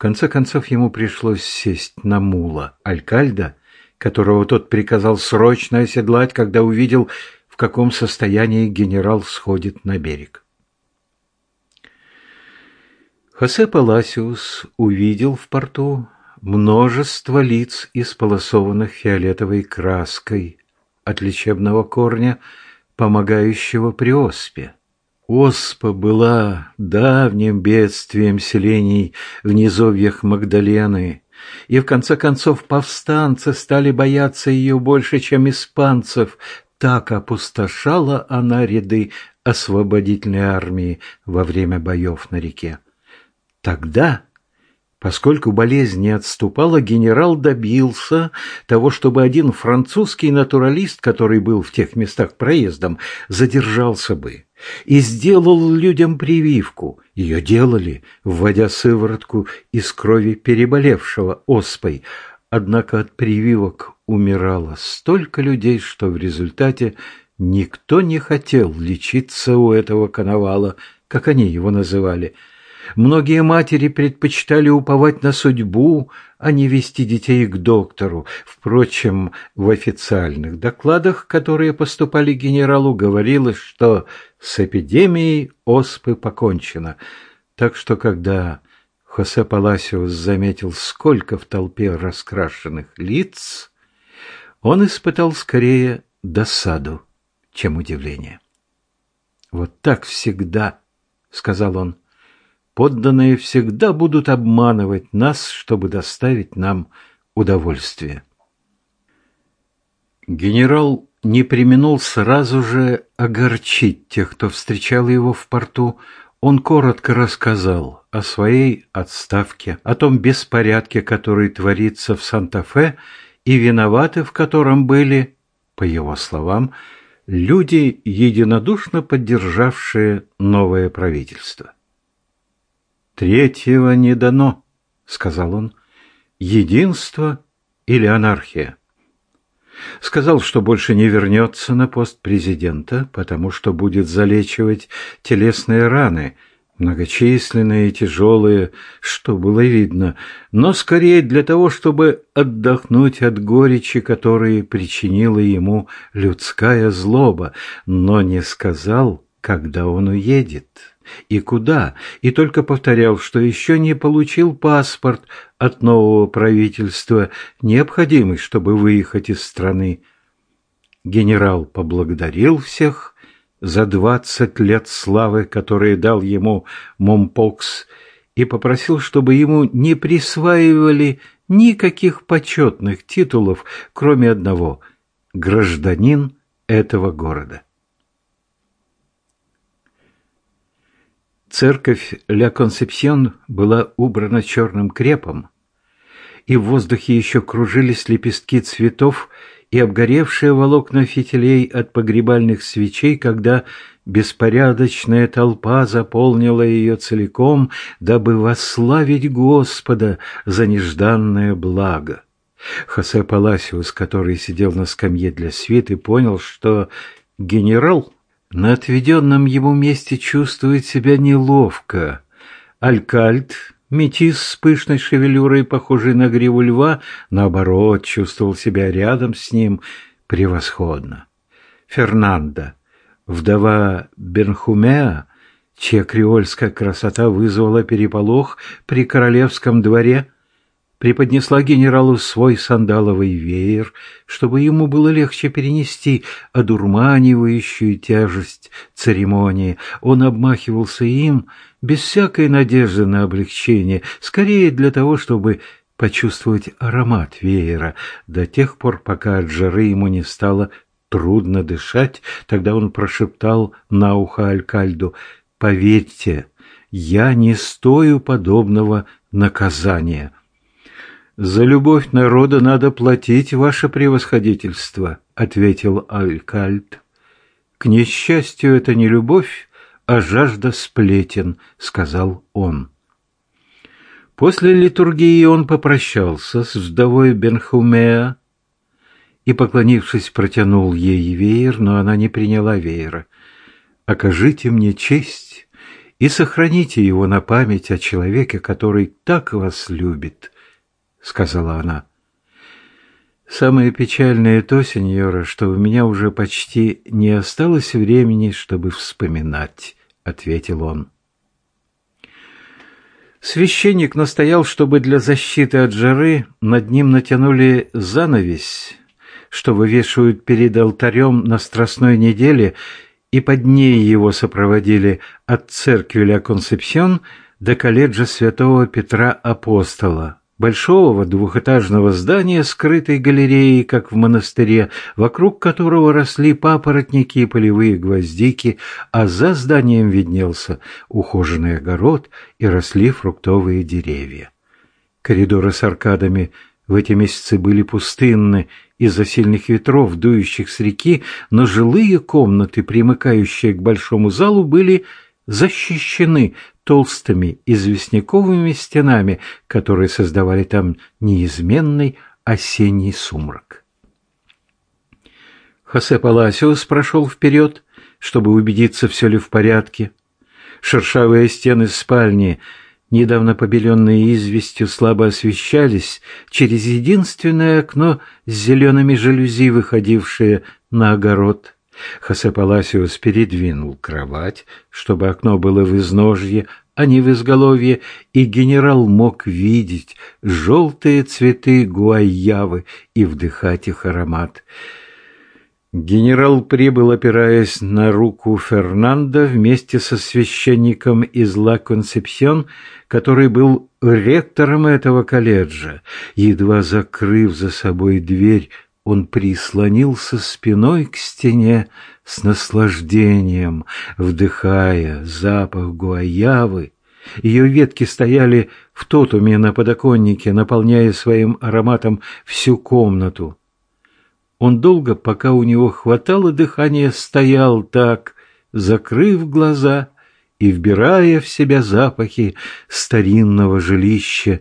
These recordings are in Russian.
конце концов ему пришлось сесть на мула Алькальда, которого тот приказал срочно оседлать, когда увидел, в каком состоянии генерал сходит на берег. Хосе Паласиус увидел в порту множество лиц, исполосованных фиолетовой краской от лечебного корня, помогающего при оспе. Оспа была давним бедствием селений в низовьях Магдалены, и в конце концов повстанцы стали бояться ее больше, чем испанцев. Так опустошала она ряды освободительной армии во время боев на реке. Тогда Поскольку болезнь не отступала, генерал добился того, чтобы один французский натуралист, который был в тех местах проездом, задержался бы и сделал людям прививку. Ее делали, вводя сыворотку из крови переболевшего оспой. Однако от прививок умирало столько людей, что в результате никто не хотел лечиться у этого коновала, как они его называли – Многие матери предпочитали уповать на судьбу, а не вести детей к доктору. Впрочем, в официальных докладах, которые поступали генералу, говорилось, что с эпидемией оспы покончено. Так что, когда Хосе Паласиус заметил, сколько в толпе раскрашенных лиц, он испытал скорее досаду, чем удивление. «Вот так всегда», — сказал он, — подданные всегда будут обманывать нас, чтобы доставить нам удовольствие. Генерал не применул сразу же огорчить тех, кто встречал его в порту. Он коротко рассказал о своей отставке, о том беспорядке, который творится в Санта-Фе, и виноваты в котором были, по его словам, люди, единодушно поддержавшие новое правительство. «Третьего не дано», — сказал он. «Единство или анархия?» Сказал, что больше не вернется на пост президента, потому что будет залечивать телесные раны, многочисленные и тяжелые, что было видно, но скорее для того, чтобы отдохнуть от горечи, которые причинила ему людская злоба, но не сказал, когда он уедет и куда, и только повторял, что еще не получил паспорт от нового правительства, необходимый, чтобы выехать из страны. Генерал поблагодарил всех за двадцать лет славы, которые дал ему Момпокс, и попросил, чтобы ему не присваивали никаких почетных титулов, кроме одного – гражданин этого города. Церковь Ля Консепсьон была убрана черным крепом, и в воздухе еще кружились лепестки цветов и обгоревшие волокна фитилей от погребальных свечей, когда беспорядочная толпа заполнила ее целиком, дабы восславить Господа за нежданное благо. Хосе Паласиус, который сидел на скамье для свиты, понял, что генерал на отведенном ему месте чувствует себя неловко. Алькальд, метис с пышной шевелюрой, похожий на гриву льва, наоборот, чувствовал себя рядом с ним превосходно. Фернанда, вдова Бернхумеа, чья креольская красота вызвала переполох при королевском дворе, преподнесла генералу свой сандаловый веер, чтобы ему было легче перенести одурманивающую тяжесть церемонии. Он обмахивался им без всякой надежды на облегчение, скорее для того, чтобы почувствовать аромат веера, до тех пор, пока от жары ему не стало трудно дышать, тогда он прошептал на ухо Алькальду «Поверьте, я не стою подобного наказания». «За любовь народа надо платить, ваше превосходительство», — ответил Алькальд. «К несчастью, это не любовь, а жажда сплетен», — сказал он. После литургии он попрощался с вдовой Бенхумеа и, поклонившись, протянул ей веер, но она не приняла веера. «Окажите мне честь и сохраните его на память о человеке, который так вас любит», — сказала она. «Самое печальное то, сеньора, что у меня уже почти не осталось времени, чтобы вспоминать», — ответил он. Священник настоял, чтобы для защиты от жары над ним натянули занавесь, что вывешивают перед алтарем на Страстной неделе, и под ней его сопроводили от церкви Ля Консепсион до колледжа святого Петра Апостола большого двухэтажного здания, скрытой галереей, как в монастыре, вокруг которого росли папоротники и полевые гвоздики, а за зданием виднелся ухоженный огород и росли фруктовые деревья. Коридоры с аркадами в эти месяцы были пустынны из-за сильных ветров, дующих с реки, но жилые комнаты, примыкающие к большому залу, были защищены толстыми известняковыми стенами, которые создавали там неизменный осенний сумрак. Хосе Паласиос прошел вперед, чтобы убедиться, все ли в порядке. Шершавые стены спальни, недавно побеленные известью, слабо освещались через единственное окно с зелеными жалюзи, выходившее на огород. Хосе Паласиос передвинул кровать, чтобы окно было в изножье, а не в изголовье, и генерал мог видеть желтые цветы гуайявы и вдыхать их аромат. Генерал прибыл, опираясь на руку Фернандо вместе со священником из Ла Консепсьон, который был ректором этого колледжа. Едва закрыв за собой дверь, он прислонился спиной к стене с наслаждением, вдыхая запах гуаявы. Ее ветки стояли в тотуме на подоконнике, наполняя своим ароматом всю комнату. Он долго, пока у него хватало дыхания, стоял так, закрыв глаза и вбирая в себя запахи старинного жилища,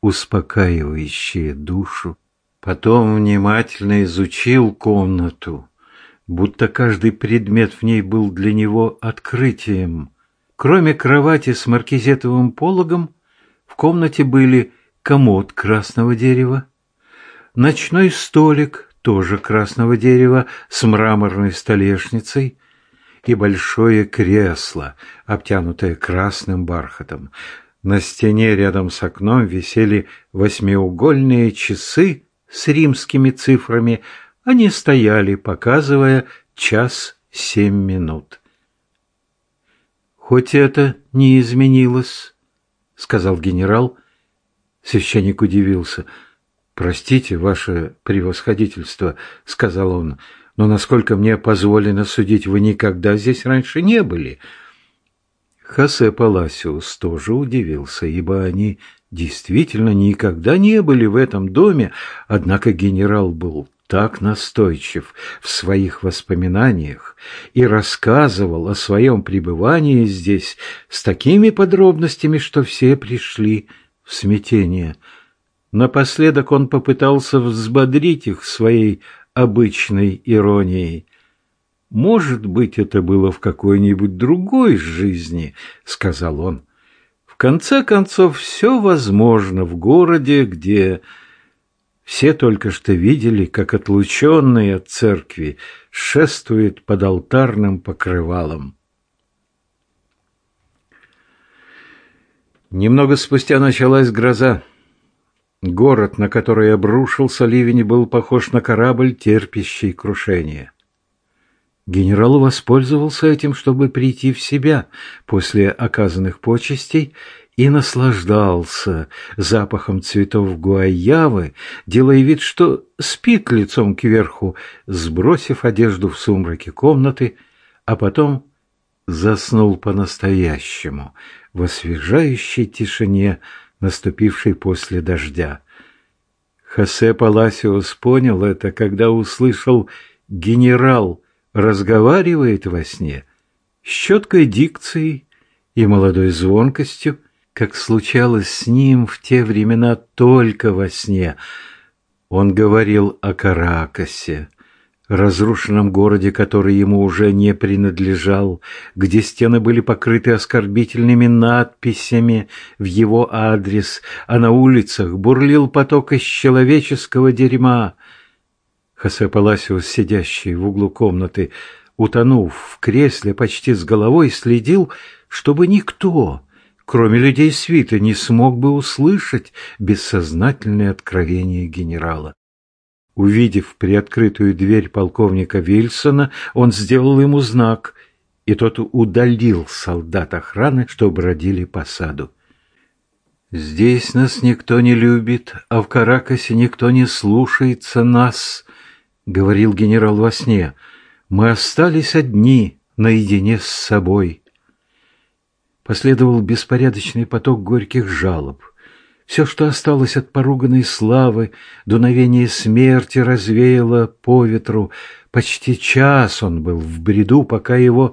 успокаивающие душу. Потом внимательно изучил комнату, будто каждый предмет в ней был для него открытием. Кроме кровати с маркизетовым пологом, в комнате были комод красного дерева, ночной столик, тоже красного дерева, с мраморной столешницей, и большое кресло, обтянутое красным бархатом. На стене рядом с окном висели восьмиугольные часы с римскими цифрами, они стояли, показывая час семь минут. «Хоть это не изменилось», — сказал генерал. Священник удивился. «Простите, ваше превосходительство», — сказал он, — «но, насколько мне позволено судить, вы никогда здесь раньше не были». Хосе Паласиус тоже удивился, ибо они действительно никогда не были в этом доме, однако генерал был так настойчив в своих воспоминаниях и рассказывал о своем пребывании здесь с такими подробностями, что все пришли в смятение. Напоследок он попытался взбодрить их своей обычной иронией. «Может быть, это было в какой-нибудь другой жизни», — сказал он конце концов, все возможно в городе, где все только что видели, как отлученный от церкви шествует под алтарным покрывалом. Немного спустя началась гроза. Город, на который обрушился ливень, был похож на корабль, терпящий крушение. Генерал воспользовался этим, чтобы прийти в себя после оказанных почестей и наслаждался запахом цветов гуайявы, делая вид, что спит лицом кверху, сбросив одежду в сумраке комнаты, а потом заснул по-настоящему в освежающей тишине, наступившей после дождя. Хосе Паласиос понял это, когда услышал «генерал», разговаривает во сне с четкой дикцией и молодой звонкостью, как случалось с ним в те времена только во сне. Он говорил о Каракасе, разрушенном городе, который ему уже не принадлежал, где стены были покрыты оскорбительными надписями в его адрес, а на улицах бурлил поток из человеческого дерьма. Хосе Паласиус, сидящий в углу комнаты, утонув в кресле почти с головой, следил, чтобы никто, кроме людей свита, не смог бы услышать бессознательное откровение генерала. Увидев приоткрытую дверь полковника Вильсона, он сделал ему знак, и тот удалил солдат охраны, что бродили по саду. «Здесь нас никто не любит, а в Каракасе никто не слушается нас», — говорил генерал во сне. «Мы остались одни, наедине с собой». Последовал беспорядочный поток горьких жалоб. Все, что осталось от поруганной славы, дуновение смерти развеяло по ветру. Почти час он был в бреду, пока его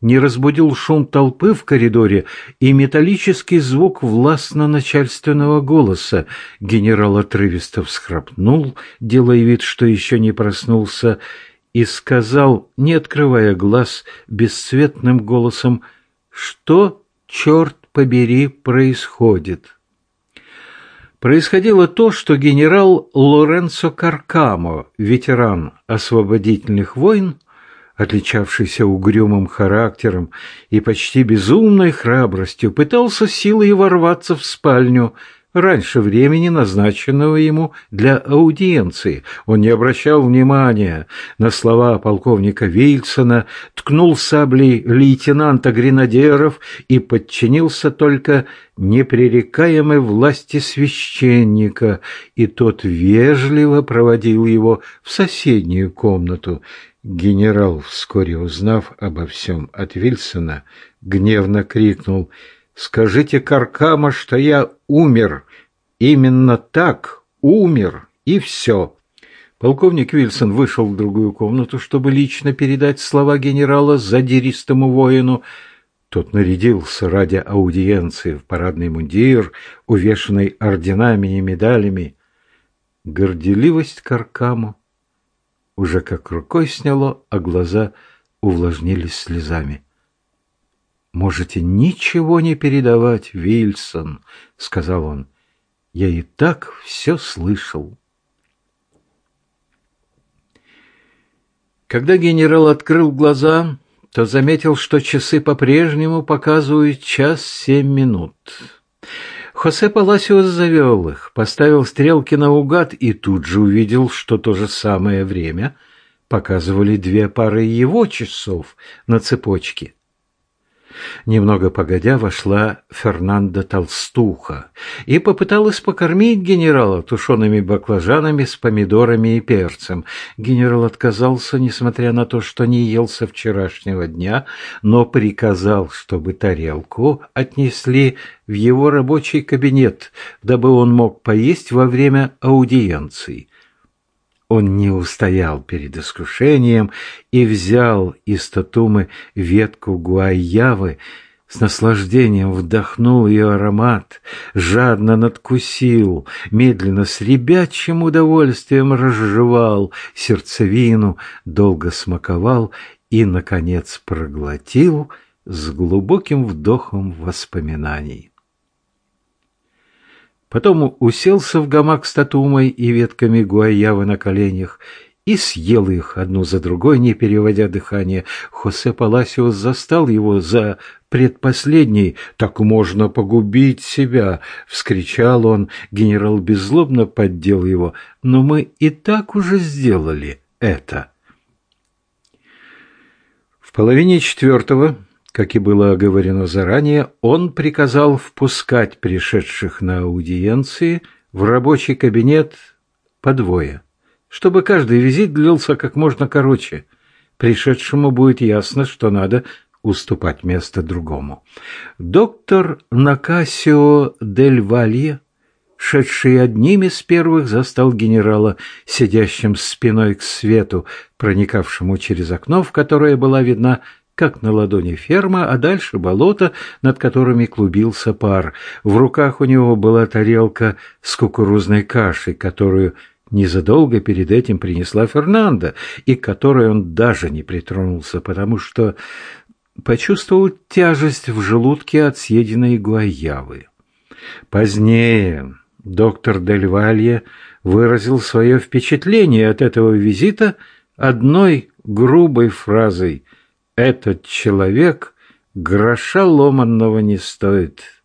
не разбудил шум толпы в коридоре и металлический звук властно-начальственного голоса. Генерал отрывисто всхрапнул, делая вид, что еще не проснулся, и сказал, не открывая глаз, бесцветным голосом, «Что, черт побери, происходит?» происходило то, что генерал Лоренцо Каркамо, ветеран освободительных войн, отличавшийся угрюмым характером и почти безумной храбростью, пытался силой ворваться в спальню раньше времени, назначенного ему для аудиенции. Он не обращал внимания на слова полковника Вильсона, ткнул саблей лейтенанта гренадеров и подчинился только непререкаемой власти священника, и тот вежливо проводил его в соседнюю комнату. Генерал, вскоре узнав обо всем от Вильсона, гневно крикнул — Скажите Каркама, что я умер. Именно так, умер, и все. Полковник Вильсон вышел в другую комнату, чтобы лично передать слова генерала задиристому воину. Тот нарядился ради аудиенции в парадный мундир, увешанный орденами и медалями. Горделивость Каркаму уже как рукой сняло, а глаза увлажнились слезами. «Можете ничего не передавать, Вильсон», — сказал он. «Я и так все слышал». Когда генерал открыл глаза, то заметил, что часы по-прежнему показывают час семь минут. Хосе Паласиос завел их, поставил стрелки наугад и тут же увидел, что то же самое время показывали две пары его часов на цепочке. Немного погодя вошла Фернанда Толстуха и попыталась покормить генерала тушеными баклажанами с помидорами и перцем. Генерал отказался, несмотря на то, что не ел со вчерашнего дня, но приказал, чтобы тарелку отнесли в его рабочий кабинет, дабы он мог поесть во время аудиенции. Он не устоял перед искушением и взял из татумы ветку гуайявы, с наслаждением вдохнул ее аромат, жадно надкусил, медленно с ребячьим удовольствием разжевал сердцевину, долго смаковал и, наконец, проглотил с глубоким вдохом воспоминаний. Потом уселся в гамак с татумой и ветками гуайявы на коленях и съел их одну за другой, не переводя дыхание. Хосе Паласиос застал его за предпоследний. «Так можно погубить себя!» — вскричал он. Генерал беззлобно поддел его. «Но мы и так уже сделали это!» В половине четвертого как и было оговорено заранее, он приказал впускать пришедших на аудиенции в рабочий кабинет по двое, чтобы каждый визит длился как можно короче. Пришедшему будет ясно, что надо уступать место другому. Доктор Накасио дель Валье, шедший одним из первых, застал генерала, сидящим спиной к свету, проникавшему через окно, в которое была видна как на ладони ферма, а дальше болото, над которыми клубился пар. В руках у него была тарелка с кукурузной кашей, которую незадолго перед этим принесла Фернанда, и к которой он даже не притронулся, потому что почувствовал тяжесть в желудке от съеденной гуаявы. Позднее доктор Дель Валье выразил свое впечатление от этого визита одной грубой фразой «Этот человек гроша ломанного не стоит».